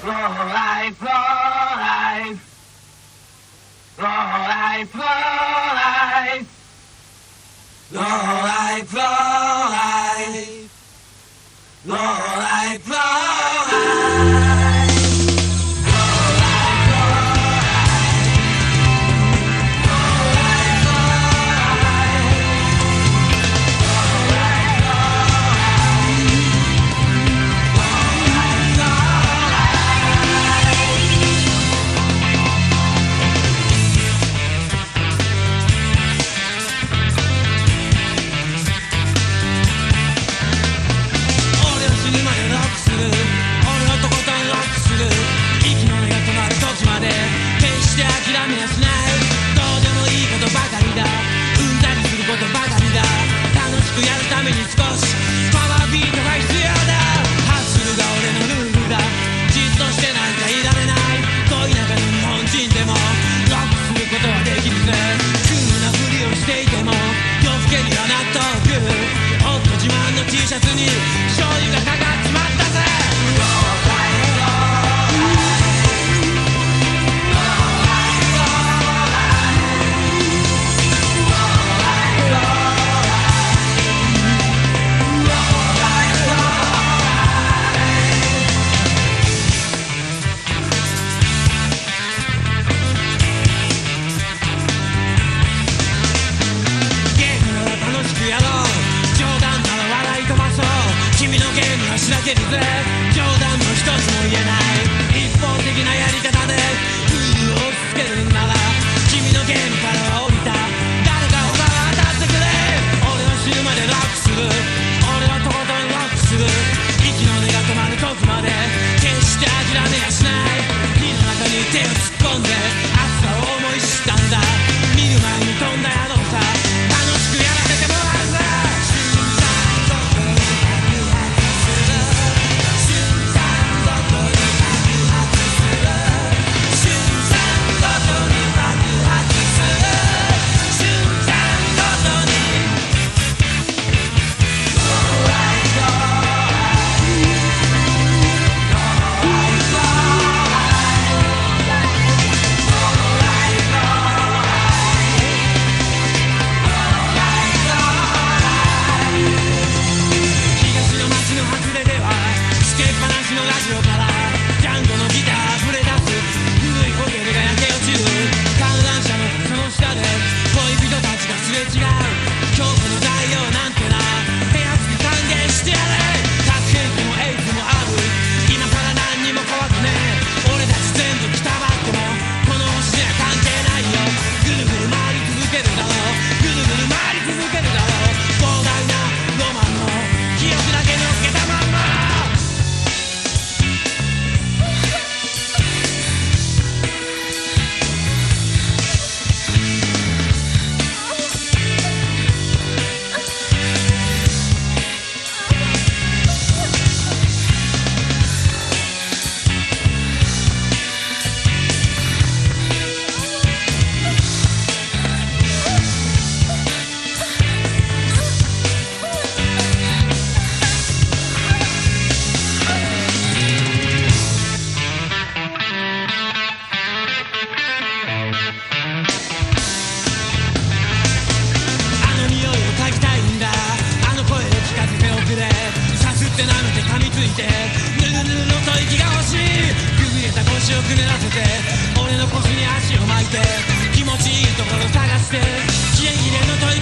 For life, for life. for life, roll 足だけに冗談の一つも言えない。一方的なやり方で封をつけるなら君のゲームからのラジオからジャンゴのギターあふれせて俺の腰に足を巻いて気持ちいいところ探してキレキレのトイ